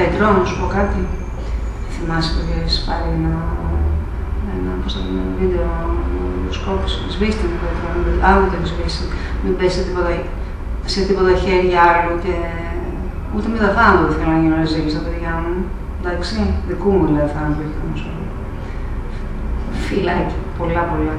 Πέτρο, να σου πω κάτι. Θυμάσαι που είχες πάρει ένα, ένα, πώς το λένε, βίντεο σκόπους, σβήστε με Πέτρο, άλλο δεν σβήσει, μην πέσει σε τίποτα, σε τίποτα χέρια άλλου και ούτε με τα θάνατο δεν θέλω να γίνω ρεζίλη στα παιδιά μου. Εντάξει, δικού μου λέει θάνατο όχι να σου Φιλάκι, πολλά πολλά.